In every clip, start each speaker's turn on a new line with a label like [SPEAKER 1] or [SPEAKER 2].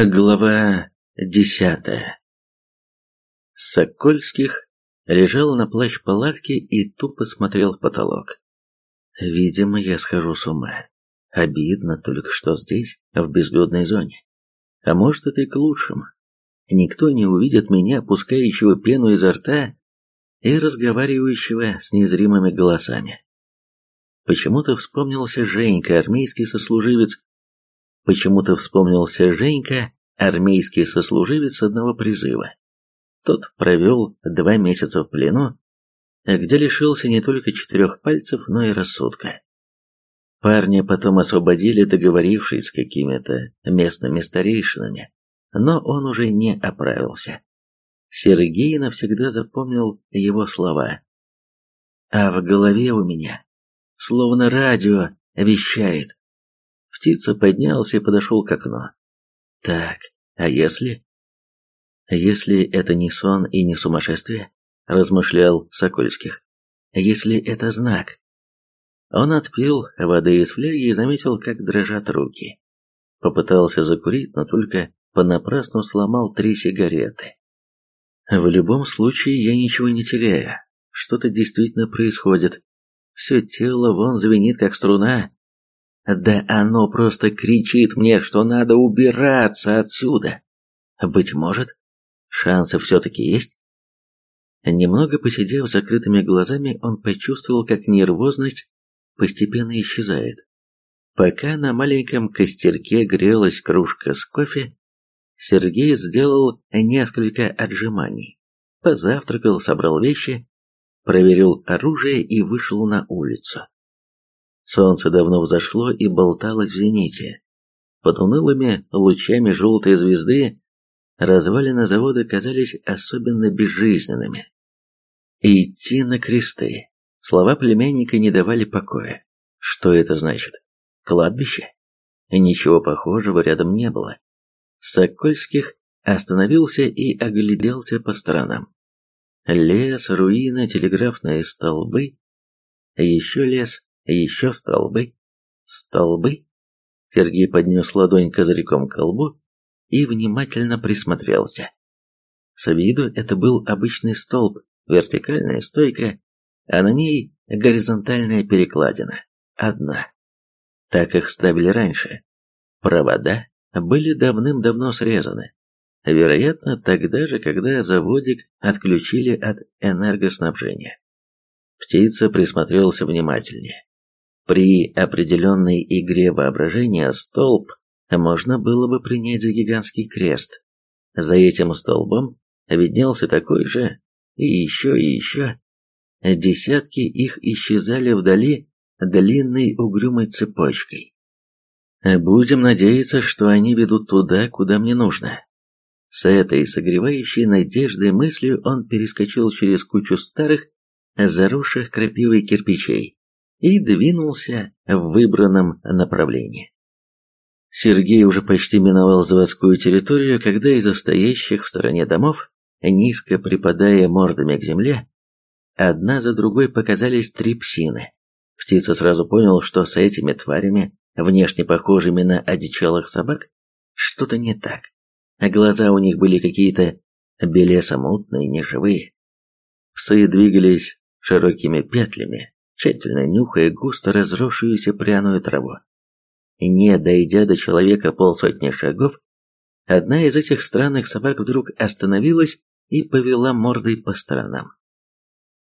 [SPEAKER 1] Глава десятая Сокольских лежал на плащ палатки и тупо смотрел в потолок. Видимо, я схожу с ума. Обидно только, что здесь, в безлюдной зоне. А может, это и к лучшему. Никто не увидит меня, пускающего пену изо рта и разговаривающего с незримыми голосами. Почему-то вспомнился Женька, армейский сослуживец, Почему-то вспомнился Женька, армейский сослуживец одного призыва. Тот провел два месяца в плену, где лишился не только четырех пальцев, но и рассудка. Парня потом освободили, договорившись с какими-то местными старейшинами, но он уже не оправился. Сергей навсегда запомнил его слова. А в голове у меня, словно радио, вещает. Птица поднялся и подошел к окну. Так, а если... Если это не сон и не сумасшествие, размышлял Сокольских. Если это знак. Он отпил воды из фляги и заметил, как дрожат руки. Попытался закурить, но только понапрасну сломал три сигареты. В любом случае я ничего не теряю. Что-то действительно происходит. Все тело вон звенит, как струна, да оно просто кричит мне, что надо убираться отсюда. Быть может, шансы все-таки есть? Немного посидев закрытыми глазами, он почувствовал, как нервозность постепенно исчезает. Пока на маленьком костерке грелась кружка с кофе, Сергей сделал несколько отжиманий, позавтракал, собрал вещи, проверил оружие и вышел на улицу. Солнце давно взошло и болталось в зените. Под унылыми лучами желтой звезды развалины завода казались особенно безжизненными. «Идти на кресты». Слова племянника не давали покоя. Что это значит? Кладбище? Ничего похожего рядом не было. Сокольских остановился и огляделся по сторонам. Лес, руины, телеграфные столбы, еще лес, еще столбы. Столбы? Сергей поднес ладонь козырьком к колбу и внимательно присмотрелся. С виду это был обычный столб, вертикальная стойка, а на ней горизонтальная перекладина. Одна. Так их ставили раньше. Провода были давным-давно срезаны. Вероятно, тогда же, когда заводик отключили от энергоснабжения. Птица присмотрелся внимательнее. При определенной игре воображения столб можно было бы принять за гигантский крест. За этим столбом виднелся такой же, и еще, и еще. Десятки их исчезали вдали длинной угрюмой цепочкой. Будем надеяться, что они ведут туда, куда мне нужно. С этой согревающей надеждой мыслью он перескочил через кучу старых, заросших крапивой кирпичей и двинулся в выбранном направлении. Сергей уже почти миновал заводскую территорию, когда из стоящих в стороне домов, низко припадая мордами к земле, одна за другой показались три псины. Птица сразу понял, что с этими тварями, внешне похожими на одичалых собак, что-то не так. Глаза у них были какие-то белесомутные, неживые. Псы двигались широкими петлями, тщательно нюхая густо разросшуюся пряную траву. Не дойдя до человека полсотни шагов, одна из этих странных собак вдруг остановилась и повела мордой по сторонам.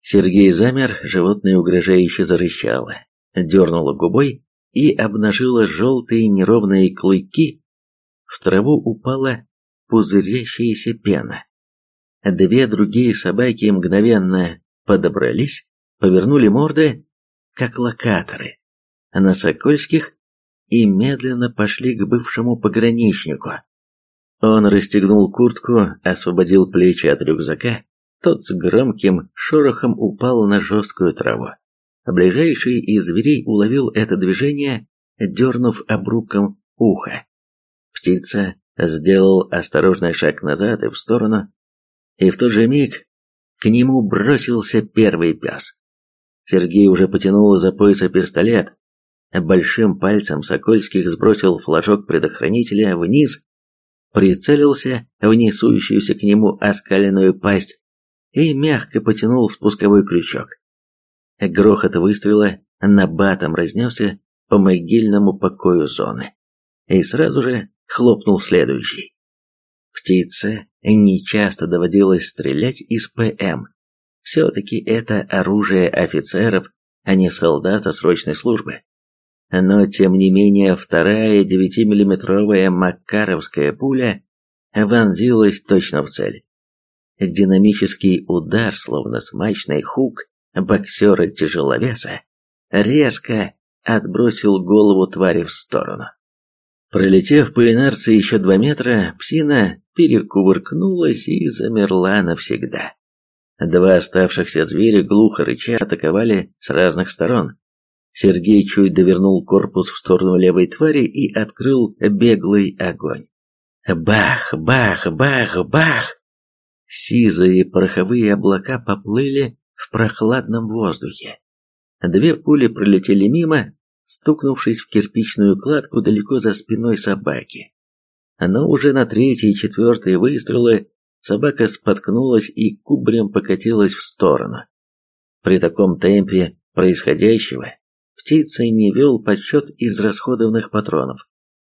[SPEAKER 1] Сергей замер, животное угрожающе зарычало, дернуло губой и обнажило желтые неровные клыки. В траву упала пузырящаяся пена. Две другие собаки мгновенно подобрались, повернули морды как локаторы, на Сокольских и медленно пошли к бывшему пограничнику. Он расстегнул куртку, освободил плечи от рюкзака, тот с громким шорохом упал на жесткую траву. Ближайший из зверей уловил это движение, дернув обрубком уха. Птица сделал осторожный шаг назад и в сторону, и в тот же миг к нему бросился первый пес. Сергей уже потянул из-за пояса пистолет. Большим пальцем Сокольских сбросил флажок предохранителя вниз прицелился в несущуюся к нему оскаленную пасть и мягко потянул спусковой крючок. Грохот выстрела набатом разнесся по могильному покою зоны. И сразу же хлопнул следующий. Птице нечасто доводилось стрелять из ПМ. Все-таки это оружие офицеров, а не солдата срочной службы. Но, тем не менее, вторая 9-миллиметровая макаровская пуля вонзилась точно в цель. Динамический удар, словно смачный хук боксера-тяжеловеса, резко отбросил голову твари в сторону. Пролетев по инерции еще два метра, псина перекувыркнулась и замерла навсегда. Два оставшихся зверя глухо рыча атаковали с разных сторон. Сергей чуть довернул корпус в сторону левой твари и открыл беглый огонь. Бах, бах, бах, бах! Сизые пороховые облака поплыли в прохладном воздухе. Две пули пролетели мимо, стукнувшись в кирпичную кладку далеко за спиной собаки. Но уже на третий и четвертый выстрелы собака споткнулась и кубрем покатилась в сторону. При таком темпе происходящего птица не вел подсчет израсходованных патронов,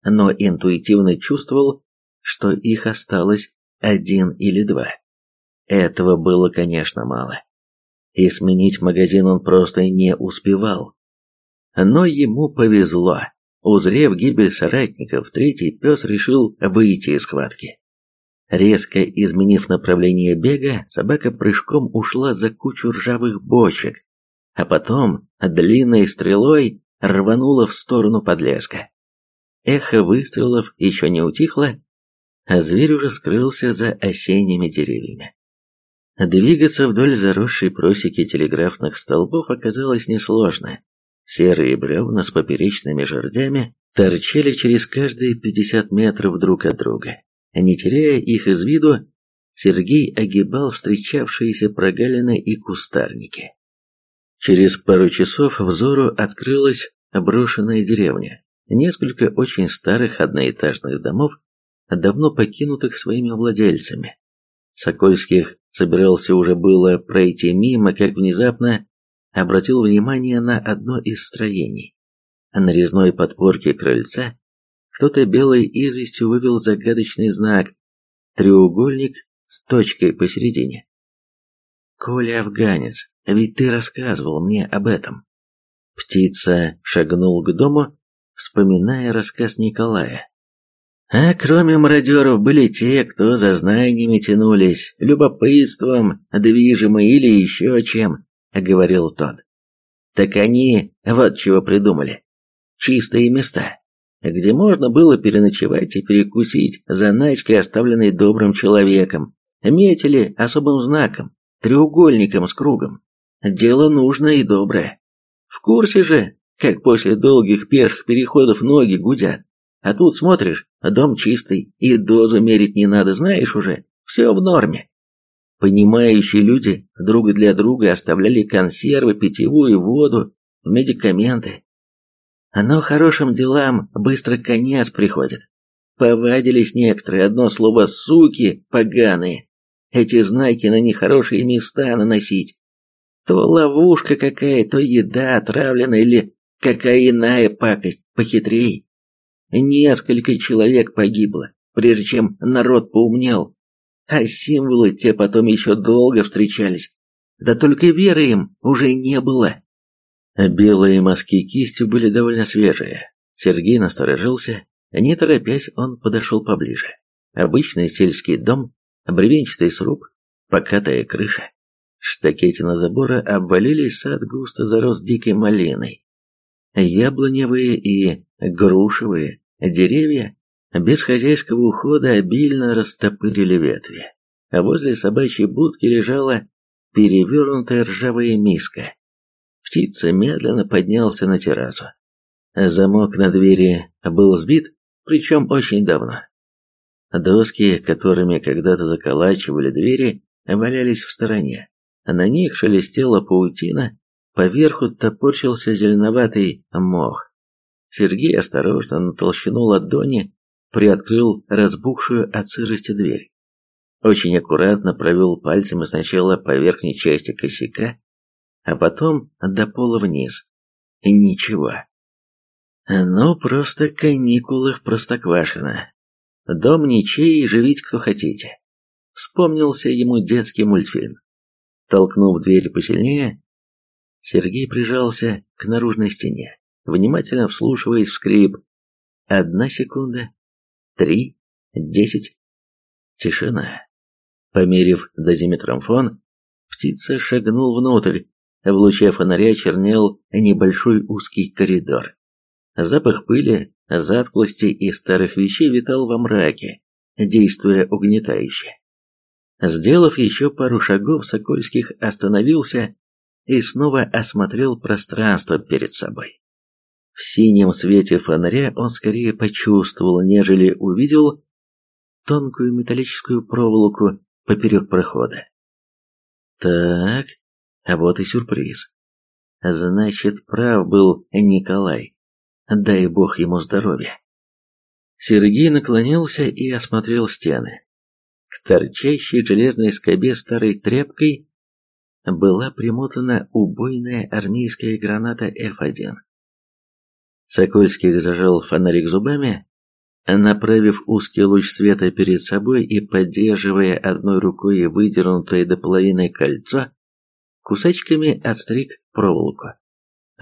[SPEAKER 1] но интуитивно чувствовал, что их осталось один или два. Этого было, конечно, мало. И сменить магазин он просто не успевал. Но ему повезло. Узрев гибель соратников, третий пес решил выйти из схватки. Резко изменив направление бега, собака прыжком ушла за кучу ржавых бочек, а потом длинной стрелой рванула в сторону подлеска. Эхо выстрелов еще не утихло, а зверь уже скрылся за осенними деревьями. Двигаться вдоль заросшей просеки телеграфных столбов оказалось несложно. Серые бревна с поперечными жердями торчали через каждые 50 метров друг от друга. Не теряя их из виду, Сергей огибал встречавшиеся прогалины и кустарники. Через пару часов взору открылась брошенная деревня. Несколько очень старых одноэтажных домов, давно покинутых своими владельцами. Сокольских собирался уже было пройти мимо, как внезапно обратил внимание на одно из строений. На резной подпорке крыльца кто-то белой известью вывел загадочный знак треугольник с точкой посередине. «Коля афганец, ведь ты рассказывал мне об этом». Птица шагнул к дому, вспоминая рассказ Николая. А кроме мародеров были те, кто за знаниями тянулись, любопытством, движимы или еще чем, говорил тот. Так они вот чего придумали. Чистые места, где можно было переночевать и перекусить заначкой, оставленной добрым человеком. Метили особым знаком, треугольником с кругом. Дело нужное и доброе. В курсе же, как после долгих пеших переходов ноги гудят. А тут смотришь, дом чистый, и дозу мерить не надо, знаешь уже, все в норме. Понимающие люди друг для друга оставляли консервы, питьевую воду, медикаменты. Но хорошим делам быстро конец приходит. Повадились некоторые, одно слово «суки» поганые. Эти знаки на нехорошие места наносить. То ловушка какая, то еда отравлена или какая иная пакость похитрей. Несколько человек погибло, прежде чем народ поумнел. А символы те потом еще долго встречались. Да только веры им уже не было. Белые мазки кистью были довольно свежие. Сергей насторожился. Не торопясь, он подошел поближе. Обычный сельский дом, бревенчатый сруб, покатая крыша. Штакетина забора обвалились, сад густо зарос дикой малиной. Яблоневые и грушевые Деревья без хозяйского ухода обильно растопырили ветви, а возле собачьей будки лежала перевернутая ржавая миска. Птица медленно поднялся на террасу. Замок на двери был сбит, причем очень давно. Доски, которыми когда-то заколачивали двери, валялись в стороне. На них шелестела паутина, поверху топорщился зеленоватый мох. Сергей осторожно на толщину ладони приоткрыл разбухшую от сырости дверь. Очень аккуратно провел пальцами сначала по верхней части косяка, а потом до пола вниз. Ничего. Ну, просто каникулы в Простоквашино. Дом ничей, живите кто хотите. Вспомнился ему детский мультфильм. Толкнув дверь посильнее, Сергей прижался к наружной стене, внимательно вслушиваясь в скрип. Одна секунда, три, десять. Тишина. Померив дозиметром фон, птица шагнул внутрь. В луче фонаря чернел небольшой узкий коридор. Запах пыли, затклости и старых вещей витал во мраке, действуя угнетающе. Сделав еще пару шагов, Сокольских остановился и снова осмотрел пространство перед собой. В синем свете фонаря он скорее почувствовал, нежели увидел тонкую металлическую проволоку поперек прохода. Так, а вот и сюрприз. Значит, прав был Николай. Дай бог ему здоровья. Сергей наклонился и осмотрел стены. К торчащей железной скобе старой тряпкой была примотана убойная армейская граната F1. Сокольский зажал фонарик зубами, направив узкий луч света перед собой и поддерживая одной рукой выдернутое до половины кольцо, кусачками отстриг проволоку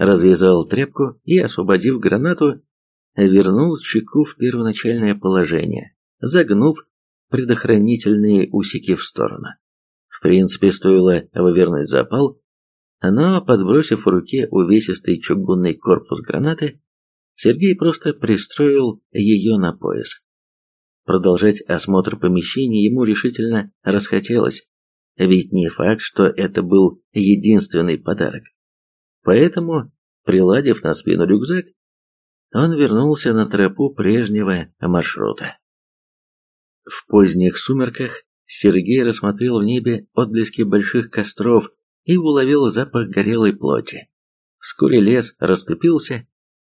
[SPEAKER 1] развязал тряпку и, освободив гранату, вернул чеку в первоначальное положение, загнув предохранительные усики в сторону. В принципе, стоило вывернуть запал, но, подбросив в руке увесистый чугунный корпус гранаты, Сергей просто пристроил ее на пояс. Продолжать осмотр помещения ему решительно расхотелось, ведь не факт, что это был единственный подарок. Поэтому, приладив на спину рюкзак, он вернулся на тропу прежнего маршрута. В поздних сумерках Сергей рассмотрел в небе отблески больших костров и уловил запах горелой плоти. Вскоре лес расступился,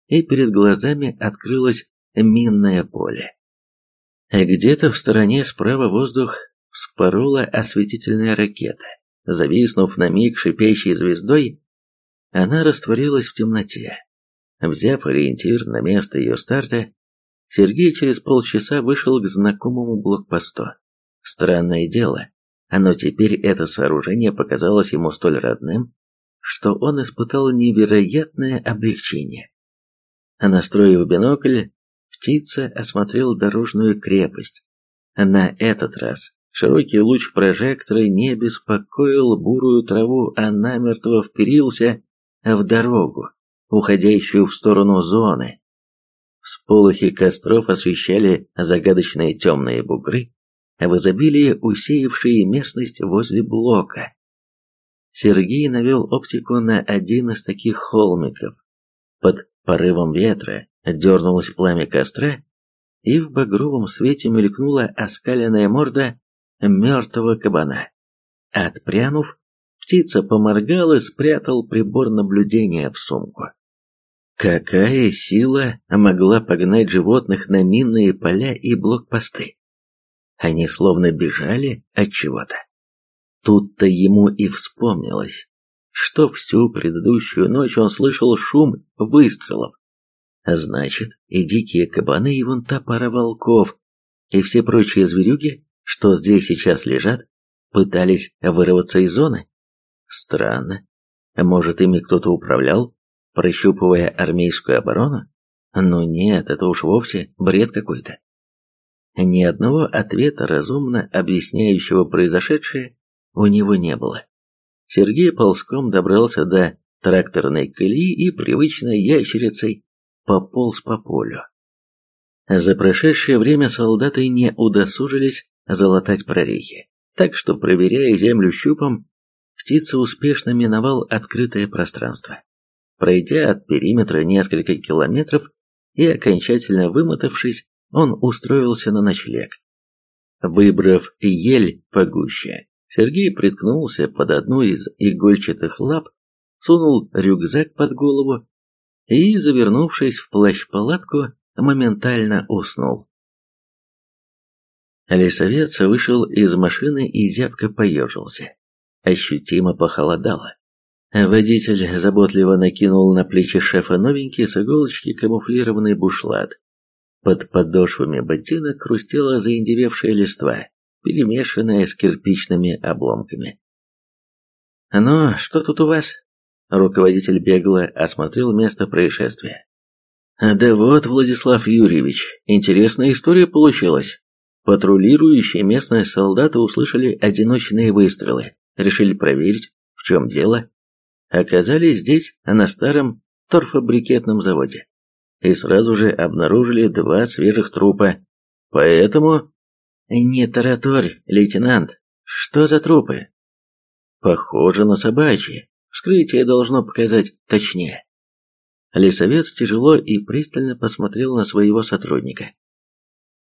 [SPEAKER 1] и перед глазами открылось минное поле. Где-то в стороне справа воздух вспорола осветительная ракета. Зависнув на миг шипящей звездой, она растворилась в темноте. Взяв ориентир на место ее старта, Сергей через полчаса вышел к знакомому блокпосту. Странное дело, но теперь это сооружение показалось ему столь родным, что он испытал невероятное облегчение. Настроив бинокль, птица осмотрел дорожную крепость. На этот раз широкий луч прожектора не беспокоил бурую траву, а намертво вперился в дорогу, уходящую в сторону зоны. Всполохи костров освещали загадочные темные бугры, в изобилии усеявшие местность возле блока. Сергей навел оптику на один из таких холмиков. Под порывом ветра дернулось пламя костра, и в багровом свете мелькнула оскаленная морда мертвого кабана. Отпрянув, Птица поморгал и спрятал прибор наблюдения в сумку. Какая сила могла погнать животных на минные поля и блокпосты? Они словно бежали от чего-то. Тут-то ему и вспомнилось, что всю предыдущую ночь он слышал шум выстрелов. Значит, и дикие кабаны, и вон та пара волков, и все прочие зверюги, что здесь сейчас лежат, пытались вырваться из зоны. Странно. Может, ими кто-то управлял, прощупывая армейскую оборону? Ну нет, это уж вовсе бред какой-то. Ни одного ответа, разумно объясняющего произошедшее, у него не было. Сергей ползком добрался до тракторной колеи и привычной ящерицей пополз по полю. За прошедшее время солдаты не удосужились залатать прорехи, так что, проверяя землю щупом, птица успешно миновал открытое пространство. Пройдя от периметра несколько километров и окончательно вымотавшись, он устроился на ночлег. Выбрав ель погуще, Сергей приткнулся под одну из игольчатых лап, сунул рюкзак под голову и, завернувшись в плащ-палатку, моментально уснул. Лесовец вышел из машины и зябко поежился. Ощутимо похолодало. Водитель заботливо накинул на плечи шефа новенький с иголочки камуфлированный бушлат. Под подошвами ботинок хрустела заиндевевшая листва, перемешанная с кирпичными обломками. «Ну, что тут у вас?» Руководитель бегло осмотрел место происшествия. «Да вот, Владислав Юрьевич, интересная история получилась. Патрулирующие местные солдаты услышали одиночные выстрелы, решили проверить, в чем дело. Оказались здесь, на старом торфобрикетном заводе. И сразу же обнаружили два свежих трупа. Поэтому... Не тараторь, лейтенант. Что за трупы? Похоже на собачьи. Вскрытие должно показать точнее. Лесовец тяжело и пристально посмотрел на своего сотрудника.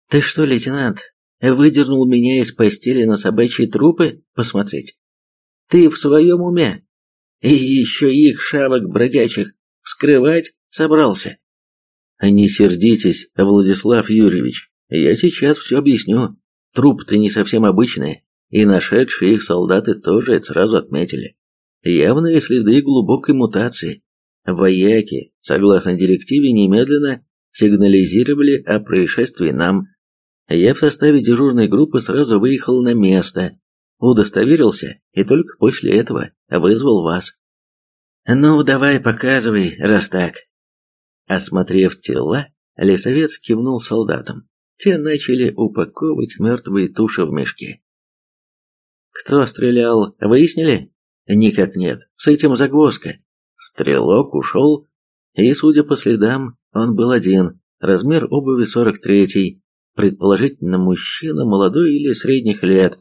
[SPEAKER 1] «Ты что, лейтенант, выдернул меня из постели на собачьи трупы посмотреть? Ты в своем уме? И еще их шавок бродячих вскрывать собрался?» «Не сердитесь, Владислав Юрьевич, я сейчас все объясню. Труп-то не совсем обычный, и нашедшие их солдаты тоже это сразу отметили. Явные следы глубокой мутации. Вояки, согласно директиве, немедленно сигнализировали о происшествии нам. Я в составе дежурной группы сразу выехал на место, удостоверился и только после этого вызвал вас. Ну, давай показывай, раз так. Осмотрев тела, лесовец кивнул солдатам. Те начали упаковывать мертвые туши в мешки. Кто стрелял, выяснили? Никак нет. С этим загвоздка. Стрелок ушел, и, судя по следам, он был один. Размер обуви 43-й. Предположительно, мужчина молодой или средних лет.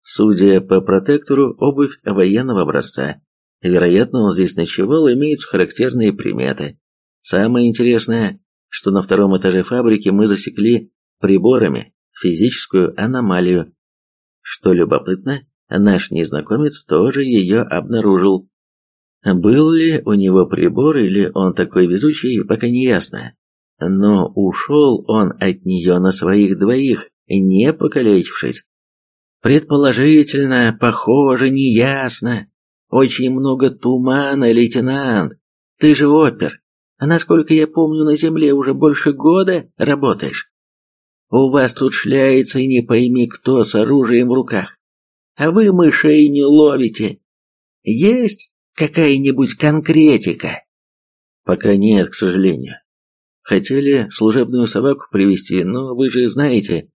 [SPEAKER 1] Судя по протектору, обувь военного образца. Вероятно, он здесь ночевал, имеются характерные приметы. Самое интересное, что на втором этаже фабрики мы засекли приборами физическую аномалию. Что любопытно, наш незнакомец тоже ее обнаружил. Был ли у него прибор или он такой везучий, пока не ясно. Но ушел он от нее на своих двоих, не покалечившись. Предположительно, похоже, неясно. Очень много тумана, лейтенант. Ты же опер. А насколько я помню, на земле уже больше года работаешь. У вас тут шляется и не пойми кто с оружием в руках а вы мышей не ловите. Есть какая-нибудь конкретика? Пока нет, к сожалению. Хотели служебную собаку привести, но вы же знаете,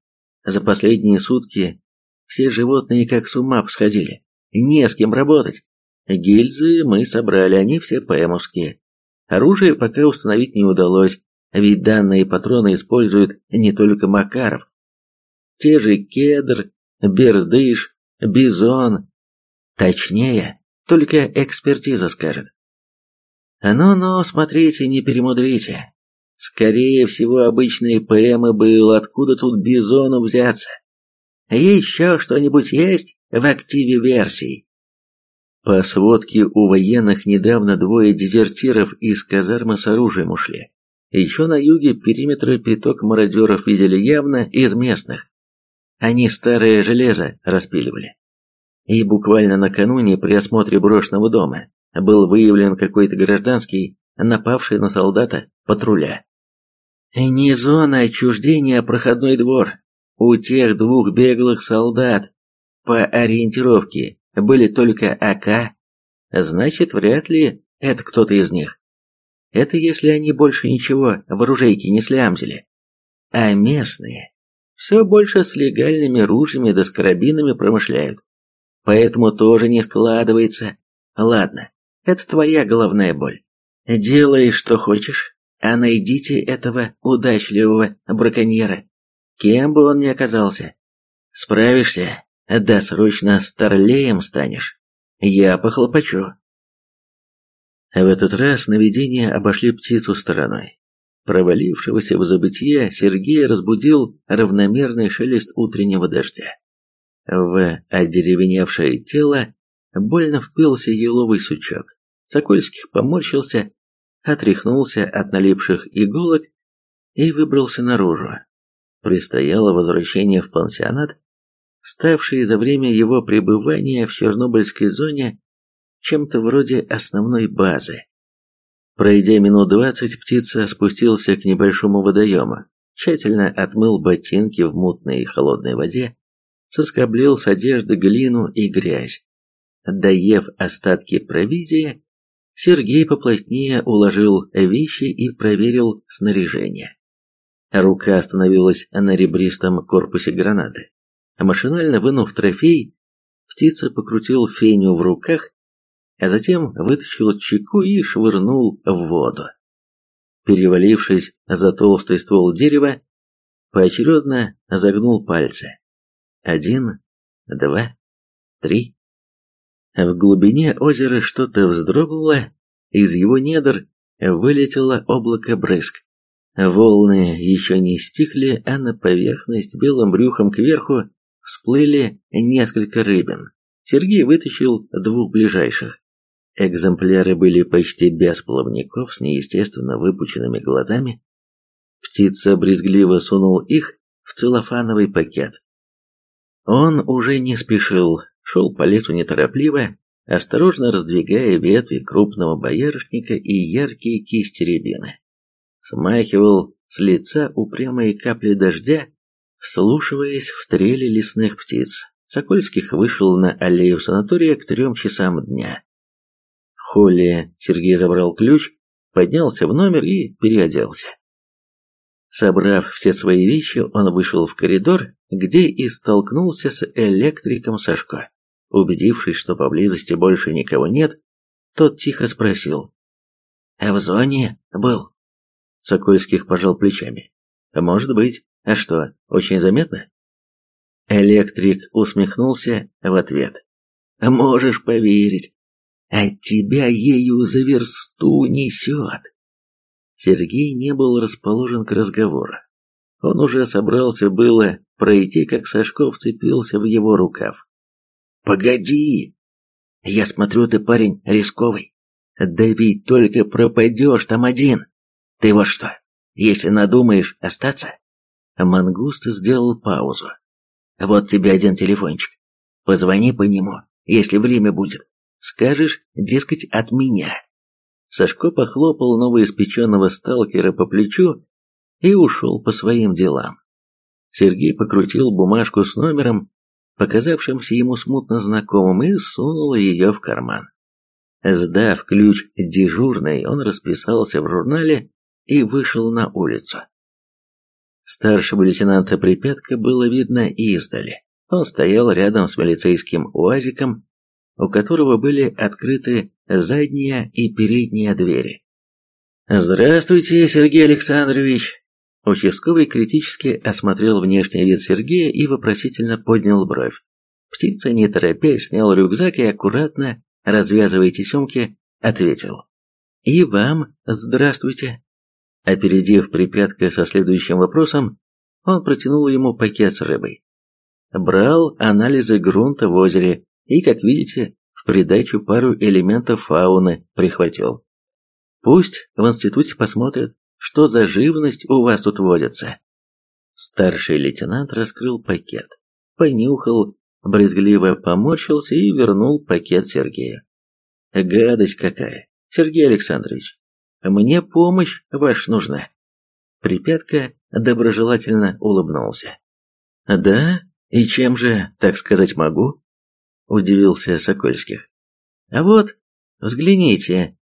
[SPEAKER 1] за последние сутки все животные как с ума сходили. Не с кем работать. Гильзы мы собрали, они все ПМовские. Оружие пока установить не удалось, ведь данные патроны используют не только Макаров. Те же кедр, бердыш, бизон. Точнее, только экспертиза скажет. Ну-ну, смотрите, не перемудрите. Скорее всего, обычные ПМы был, откуда тут бизону взяться. Еще что-нибудь есть в активе версий? По сводке у военных недавно двое дезертиров из казармы с оружием ушли. Еще на юге периметра пяток мародеров видели явно из местных. Они старое железо распиливали. И буквально накануне при осмотре брошенного дома был выявлен какой-то гражданский, напавший на солдата патруля. Не зона отчуждения, а проходной двор. У тех двух беглых солдат по ориентировке были только АК, значит, вряд ли это кто-то из них. Это если они больше ничего в оружейке не слямзили. А местные все больше с легальными ружьями да с карабинами промышляют. Поэтому тоже не складывается. Ладно, это твоя головная боль. Делай, что хочешь, а найдите этого удачливого браконьера, кем бы он ни оказался. Справишься, да срочно старлеем станешь. Я похлопочу. В этот раз наведение обошли птицу стороной. Провалившегося в забытье Сергей разбудил равномерный шелест утреннего дождя. В одеревеневшее тело больно впился еловый сучок. Сокольских поморщился, отряхнулся от налипших иголок и выбрался наружу. предстояло возвращение в пансионат, ставший за время его пребывания в Чернобыльской зоне чем-то вроде основной базы. Пройдя минут двадцать, птица спустился к небольшому водоему, тщательно отмыл ботинки в мутной и холодной воде, соскоблил с одежды глину и грязь. Доев остатки провизии, Сергей поплотнее уложил вещи и проверил снаряжение. Рука остановилась на ребристом корпусе гранаты. Машинально вынув трофей, птица покрутил феню в руках, а затем вытащил чеку и швырнул в воду. Перевалившись за толстый ствол дерева, поочередно загнул пальцы. Один, два, три. В глубине озера что-то вздрогнуло, из его недр вылетело облако брызг. Волны еще не стихли, а на поверхность белым брюхом кверху всплыли несколько рыбин. Сергей вытащил двух ближайших. Экземпляры были почти без плавников, с неестественно выпученными глазами. Птица брезгливо сунул их в целлофановый пакет. Он уже не спешил, шел по лесу неторопливо, осторожно раздвигая ветви крупного боярышника и яркие кисти рябины. Смахивал с лица упрямые капли дождя, вслушиваясь в трели лесных птиц. Сокольских вышел на аллею санатория к трем часам дня. В холле Сергей забрал ключ, поднялся в номер и переоделся. Собрав все свои вещи, он вышел в коридор, где и столкнулся с электриком Сашко. Убедившись, что поблизости больше никого нет, тот тихо спросил. «А в зоне был?» Сокольских пожал плечами. «Может быть. А что, очень заметно?» Электрик усмехнулся в ответ. «Можешь поверить, от тебя ею за версту несет». Сергей не был расположен к разговору. Он уже собрался было пройти, как Сашков вцепился в его рукав. «Погоди! Я смотрю, ты парень рисковый. Да ведь только пропадешь там один. Ты вот что, если надумаешь остаться?» Мангуст сделал паузу. «Вот тебе один телефончик. Позвони по нему, если время будет. Скажешь, дескать, от меня. Сашко похлопал новоиспеченного сталкера по плечу и ушел по своим делам. Сергей покрутил бумажку с номером, показавшимся ему смутно знакомым, и сунул ее в карман. Сдав ключ дежурной, он расписался в журнале и вышел на улицу. Старшего лейтенанта Припятка было видно издали. Он стоял рядом с милицейским уазиком, у которого были открыты задняя и передняя двери. «Здравствуйте, Сергей Александрович!» Участковый критически осмотрел внешний вид Сергея и вопросительно поднял бровь. Птица, не торопясь, снял рюкзак и аккуратно, развязывая тесемки, ответил. «И вам здравствуйте!» Опередив припятка со следующим вопросом, он протянул ему пакет с рыбой. Брал анализы грунта в озере и, как видите, в придачу пару элементов фауны прихватил. Пусть в институте посмотрят, что за живность у вас тут водится. Старший лейтенант раскрыл пакет, понюхал, брезгливо поморщился и вернул пакет Сергею. Гадость какая, Сергей Александрович. Мне помощь ваша нужна. Припятка доброжелательно улыбнулся. Да, и чем же, так сказать, могу? удивился Сокольских. А вот, взгляните,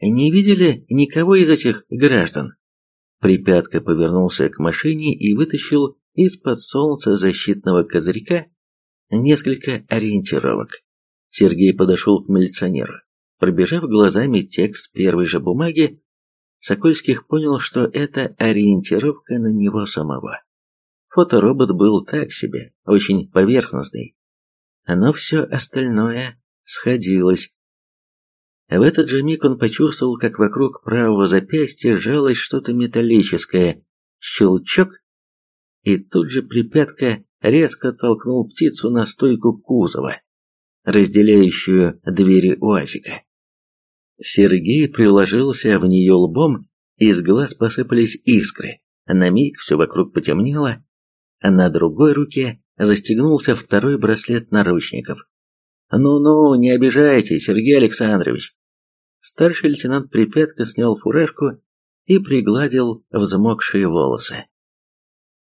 [SPEAKER 1] не видели никого из этих граждан? Припятка повернулся к машине и вытащил из-под солнца защитного козырька несколько ориентировок. Сергей подошел к милиционеру. Пробежав глазами текст первой же бумаги, Сокольских понял, что это ориентировка на него самого. Фоторобот был так себе, очень поверхностный, но все остальное сходилось. В этот же миг он почувствовал, как вокруг правого запястья жалось что-то металлическое. Щелчок, и тут же припятка резко толкнул птицу на стойку кузова, разделяющую двери уазика. Сергей приложился в нее лбом, из глаз посыпались искры. На миг все вокруг потемнело, На другой руке застегнулся второй браслет наручников. «Ну-ну, не обижайте, Сергей Александрович!» Старший лейтенант Припятко снял фуражку и пригладил взмокшие волосы.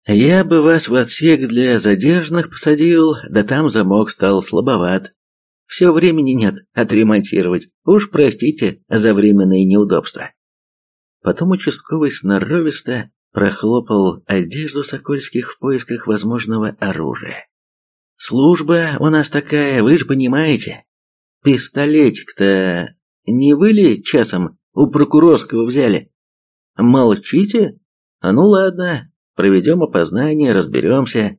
[SPEAKER 1] «Я бы вас в отсек для задержанных посадил, да там замок стал слабоват. Все времени нет отремонтировать, уж простите за временные неудобства». Потом участковый сноровисто прохлопал одежду Сокольских в поисках возможного оружия. «Служба у нас такая, вы же понимаете. Пистолетик-то не вы ли часом у прокурорского взяли? Молчите? А ну ладно, проведем опознание, разберемся.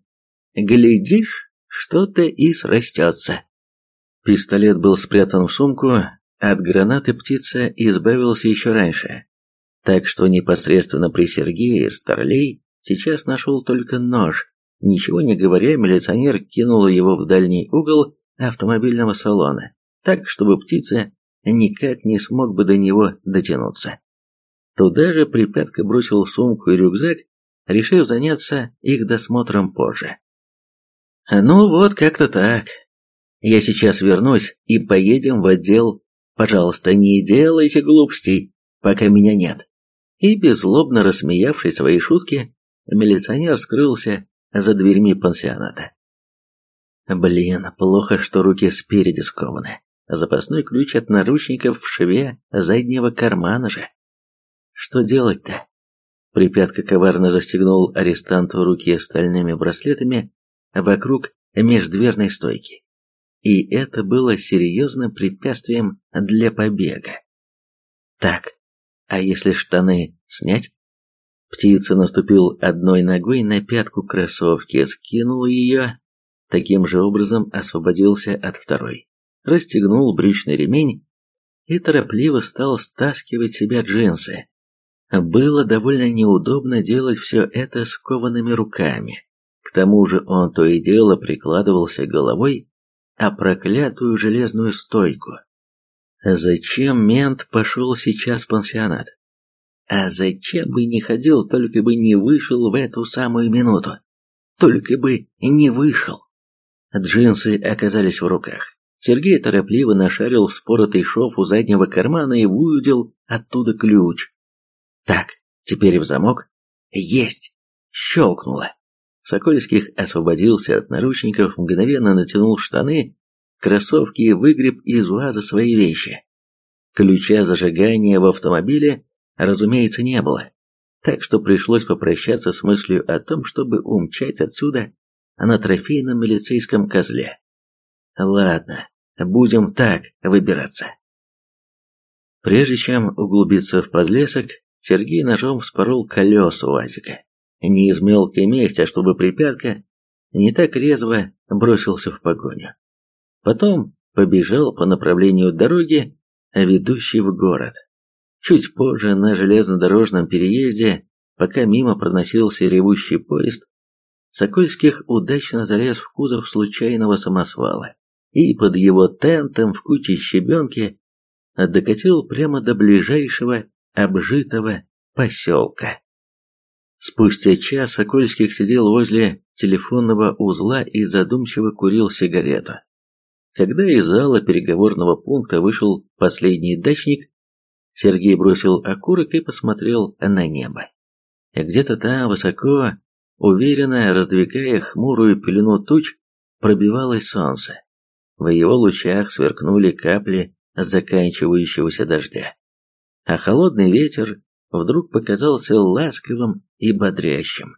[SPEAKER 1] Глядишь, что-то и срастется». Пистолет был спрятан в сумку, от гранаты птица избавился еще раньше. Так что непосредственно при Сергее Старлей сейчас нашел только нож. Ничего не говоря, милиционер кинул его в дальний угол автомобильного салона, так, чтобы птица никак не смог бы до него дотянуться. Туда же припятка бросил сумку и рюкзак, решив заняться их досмотром позже. «Ну вот, как-то так. Я сейчас вернусь и поедем в отдел. Пожалуйста, не делайте глупостей, пока меня нет» и, беззлобно рассмеявшись своей шутке, милиционер скрылся за дверьми пансионата. Блин, плохо, что руки спереди скованы. Запасной ключ от наручников в шве заднего кармана же. Что делать-то? Припятка коварно застегнул арестанту руки стальными браслетами вокруг междверной стойки. И это было серьезным препятствием для побега. Так, а если штаны снять? Птица наступил одной ногой на пятку кроссовки, скинул ее, таким же образом освободился от второй, расстегнул брючный ремень и торопливо стал стаскивать себя джинсы. Было довольно неудобно делать все это скованными руками. К тому же он то и дело прикладывался головой о проклятую железную стойку. Зачем мент пошел сейчас в пансионат? А зачем бы не ходил, только бы не вышел в эту самую минуту? Только бы не вышел. Джинсы оказались в руках. Сергей торопливо нашарил споротый шов у заднего кармана и выудил оттуда ключ. Так, теперь в замок. Есть! Щелкнуло. Сокольских освободился от наручников, мгновенно натянул штаны кроссовки и выгреб из УАЗа свои вещи. Ключа зажигания в автомобиле, разумеется, не было, так что пришлось попрощаться с мыслью о том, чтобы умчать отсюда на трофейном милицейском козле. Ладно, будем так выбираться. Прежде чем углубиться в подлесок, Сергей ножом вспорол колеса УАЗика. Не из мелкой мести, а чтобы припятка не так резво бросился в погоню. Потом побежал по направлению дороги, ведущей в город. Чуть позже на железнодорожном переезде, пока мимо проносился ревущий поезд, Сокольских удачно залез в кузов случайного самосвала и под его тентом в куче щебенки докатил прямо до ближайшего обжитого поселка. Спустя час Сокольских сидел возле телефонного узла и задумчиво курил сигарету. Когда из зала переговорного пункта вышел последний дачник, Сергей бросил окурок и посмотрел на небо. Где-то там, высоко, уверенно раздвигая хмурую пелену туч, пробивалось солнце. В его лучах сверкнули капли заканчивающегося дождя. А холодный ветер вдруг показался ласковым и бодрящим.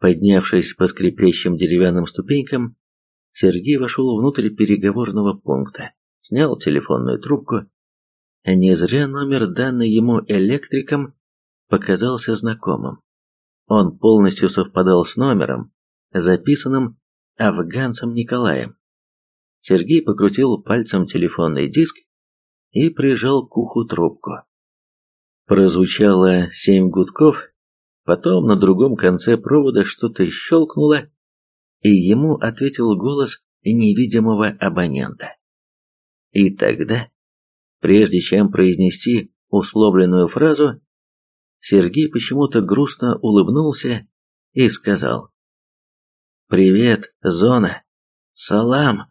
[SPEAKER 1] Поднявшись по скрипящим деревянным ступенькам, Сергей вошел внутрь переговорного пункта, снял телефонную трубку. Не зря номер, данный ему электриком, показался знакомым. Он полностью совпадал с номером, записанным афганцем Николаем. Сергей покрутил пальцем телефонный диск и прижал к уху трубку. Прозвучало семь гудков, потом на другом конце провода что-то щелкнуло, и ему ответил голос невидимого абонента. И тогда, прежде чем произнести условленную фразу, Сергей почему-то грустно улыбнулся и сказал «Привет, зона! Салам!»